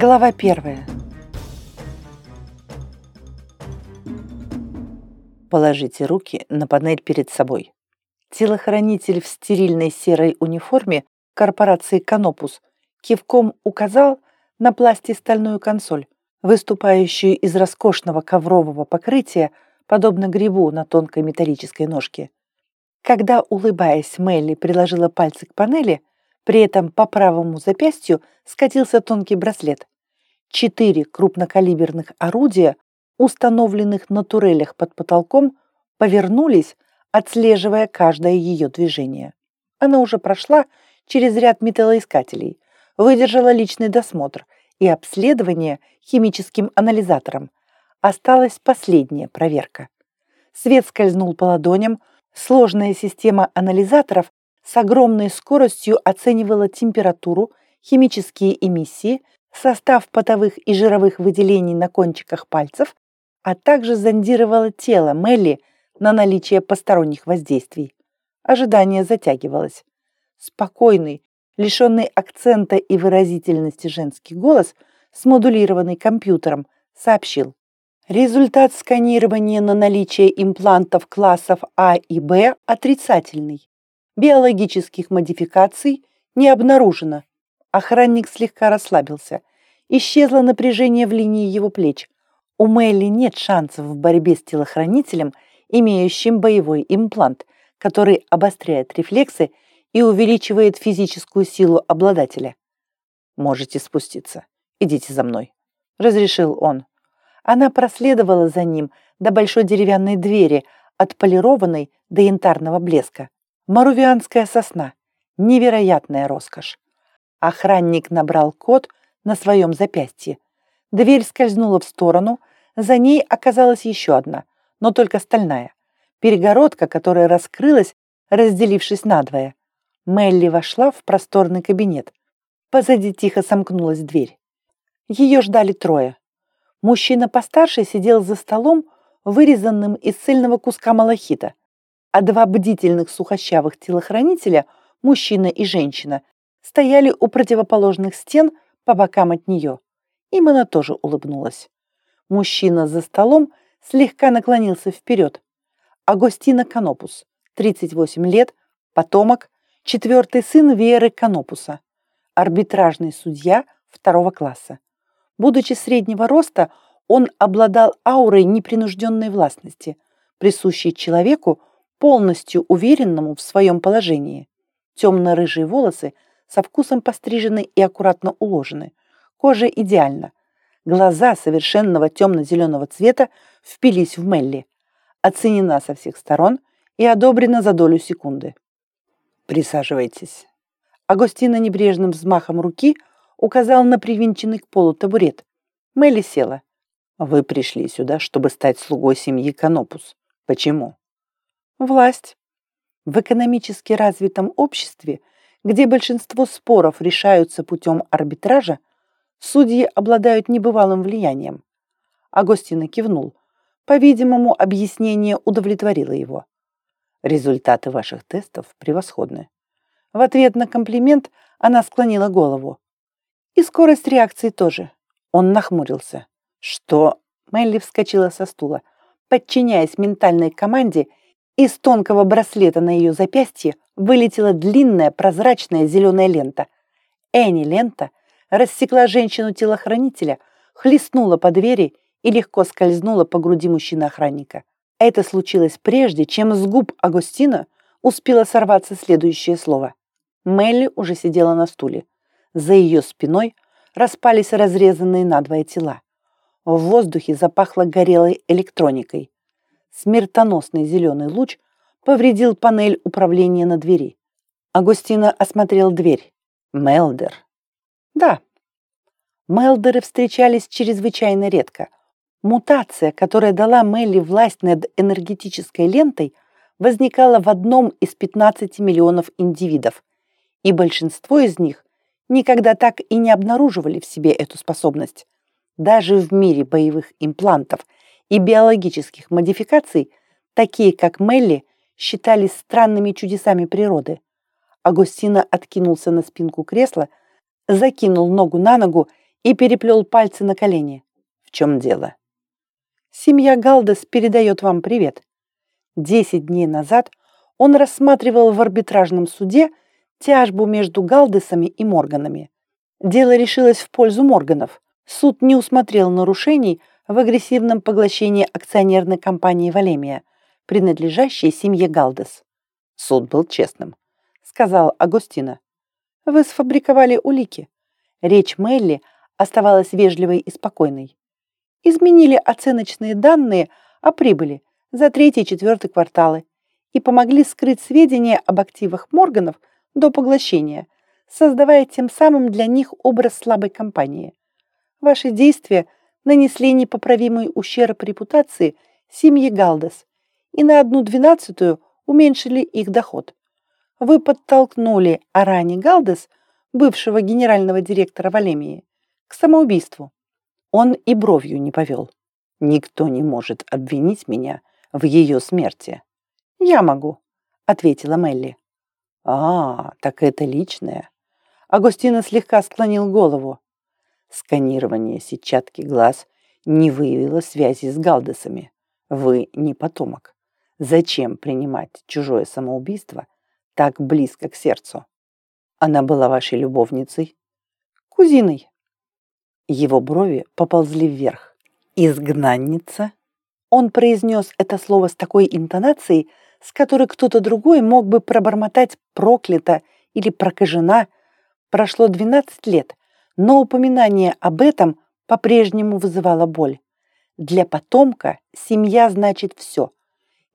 Глава первая. Положите руки на панель перед собой. Телохранитель в стерильной серой униформе корпорации «Канопус» кивком указал на пластистальную консоль, выступающую из роскошного коврового покрытия, подобно грибу на тонкой металлической ножке. Когда, улыбаясь, Мелли приложила пальцы к панели, при этом по правому запястью скатился тонкий браслет. Четыре крупнокалиберных орудия, установленных на турелях под потолком, повернулись, отслеживая каждое ее движение. Она уже прошла через ряд металлоискателей, выдержала личный досмотр и обследование химическим анализатором. Осталась последняя проверка. Свет скользнул по ладоням, сложная система анализаторов с огромной скоростью оценивала температуру, химические эмиссии, состав потовых и жировых выделений на кончиках пальцев, а также зондировала тело Мелли на наличие посторонних воздействий. Ожидание затягивалось. Спокойный, лишенный акцента и выразительности женский голос, смодулированный компьютером, сообщил. Результат сканирования на наличие имплантов классов А и Б отрицательный. Биологических модификаций не обнаружено. Охранник слегка расслабился. Исчезло напряжение в линии его плеч. У Мелли нет шансов в борьбе с телохранителем, имеющим боевой имплант, который обостряет рефлексы и увеличивает физическую силу обладателя. «Можете спуститься. Идите за мной», — разрешил он. Она проследовала за ним до большой деревянной двери, отполированной до янтарного блеска. Марувианская сосна. Невероятная роскошь. Охранник набрал код на своем запястье. Дверь скользнула в сторону, за ней оказалась еще одна, но только стальная. Перегородка, которая раскрылась, разделившись надвое. Мелли вошла в просторный кабинет. Позади тихо сомкнулась дверь. Ее ждали трое. Мужчина постарше сидел за столом, вырезанным из цельного куска малахита, а два бдительных сухощавых телохранителя, мужчина и женщина, стояли у противоположных стен по бокам от нее. Им она тоже улыбнулась. Мужчина за столом слегка наклонился вперед. Агостина Канопус, 38 лет, потомок, четвертый сын Веры Канопуса, арбитражный судья второго класса. Будучи среднего роста, он обладал аурой непринужденной властности, присущей человеку, полностью уверенному в своем положении. Темно-рыжие волосы со вкусом пострижены и аккуратно уложены. Кожа идеальна. Глаза совершенного темно-зеленого цвета впились в Мелли. Оценена со всех сторон и одобрена за долю секунды. «Присаживайтесь». Агустина небрежным взмахом руки указал на привинченный к полу табурет. Мелли села. «Вы пришли сюда, чтобы стать слугой семьи Канопус. Почему?» «Власть. В экономически развитом обществе, где большинство споров решаются путем арбитража, судьи обладают небывалым влиянием». Агостина кивнул. По-видимому, объяснение удовлетворило его. Результаты ваших тестов превосходны. В ответ на комплимент она склонила голову. И скорость реакции тоже. Он нахмурился. Что? Мелли вскочила со стула. Подчиняясь ментальной команде, из тонкого браслета на ее запястье вылетела длинная прозрачная зеленая лента. Энни лента рассекла женщину-телохранителя, хлестнула по двери и легко скользнула по груди мужчины-охранника. Это случилось прежде, чем с губ Агустина успело сорваться следующее слово. Мелли уже сидела на стуле. За ее спиной распались разрезанные надвое тела. В воздухе запахло горелой электроникой. Смертоносный зеленый луч повредил панель управления на двери. Агустина осмотрел дверь. Мелдер. Да. Мелдеры встречались чрезвычайно редко. Мутация, которая дала Мелли власть над энергетической лентой, возникала в одном из 15 миллионов индивидов, и большинство из них никогда так и не обнаруживали в себе эту способность. Даже в мире боевых имплантов и биологических модификаций, такие как Мелли, считались странными чудесами природы. Агустина откинулся на спинку кресла, закинул ногу на ногу и переплел пальцы на колени. В чем дело? Семья Галдес передает вам привет. Десять дней назад он рассматривал в арбитражном суде тяжбу между Галдесами и Морганами. Дело решилось в пользу Морганов. Суд не усмотрел нарушений в агрессивном поглощении акционерной компании «Валемия», принадлежащей семье Галдес. Суд был честным, сказал Агустина. Вы сфабриковали улики. Речь Мелли оставалась вежливой и спокойной. Изменили оценочные данные о прибыли за третий и четвертый кварталы и помогли скрыть сведения об активах Морганов до поглощения, создавая тем самым для них образ слабой компании. Ваши действия нанесли непоправимый ущерб репутации семьи Галдес и на одну двенадцатую уменьшили их доход. Вы подтолкнули Арани Галдес, бывшего генерального директора Валемии, к самоубийству. Он и бровью не повел. Никто не может обвинить меня в ее смерти. «Я могу», — ответила Мелли. «А, так это личное». Агустина слегка склонил голову. Сканирование сетчатки глаз не выявило связи с Галдесами. Вы не потомок. Зачем принимать чужое самоубийство так близко к сердцу? Она была вашей любовницей? Кузиной. Его брови поползли вверх. Изгнанница? Он произнес это слово с такой интонацией, с которой кто-то другой мог бы пробормотать проклято или прокажена. Прошло 12 лет, но упоминание об этом по-прежнему вызывало боль. Для потомка семья значит все.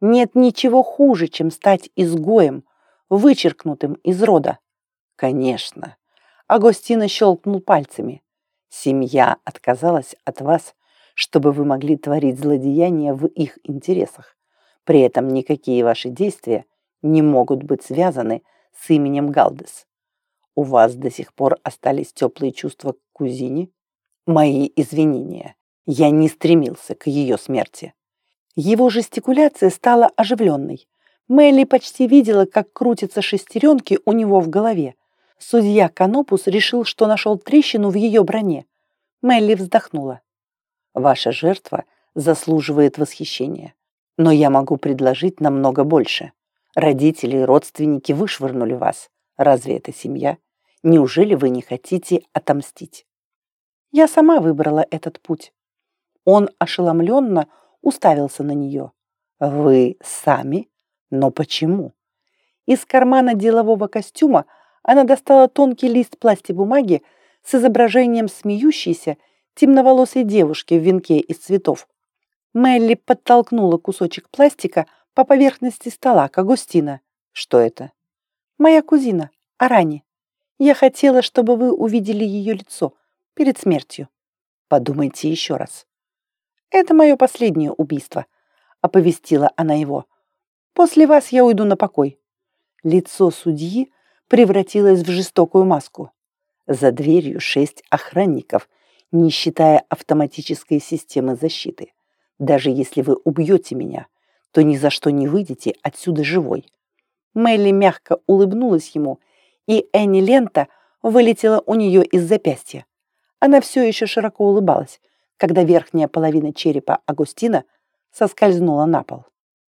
Нет ничего хуже, чем стать изгоем, вычеркнутым из рода. Конечно. Агостина щелкнул пальцами. Семья отказалась от вас, чтобы вы могли творить злодеяния в их интересах. При этом никакие ваши действия не могут быть связаны с именем Галдес. У вас до сих пор остались теплые чувства к кузине? Мои извинения. Я не стремился к ее смерти. Его жестикуляция стала оживленной. Мелли почти видела, как крутятся шестеренки у него в голове. Судья Канопус решил, что нашел трещину в ее броне. Мелли вздохнула. «Ваша жертва заслуживает восхищения. Но я могу предложить намного больше. Родители и родственники вышвырнули вас. Разве это семья? Неужели вы не хотите отомстить? Я сама выбрала этот путь. Он ошеломленно уставился на нее. Вы сами? Но почему? Из кармана делового костюма она достала тонкий лист пластибумаги с изображением смеющейся темноволосой девушки в венке из цветов. Мелли подтолкнула кусочек пластика по поверхности стола к Агустина. Что это? Моя кузина, Арани. Я хотела, чтобы вы увидели ее лицо перед смертью. Подумайте еще раз. Это мое последнее убийство, оповестила она его. После вас я уйду на покой. Лицо судьи превратилось в жестокую маску. За дверью шесть охранников, не считая автоматической системы защиты. Даже если вы убьете меня, то ни за что не выйдете отсюда живой. Мелли мягко улыбнулась ему, и Энни лента вылетела у нее из запястья. Она все еще широко улыбалась, когда верхняя половина черепа Агустина соскользнула на пол.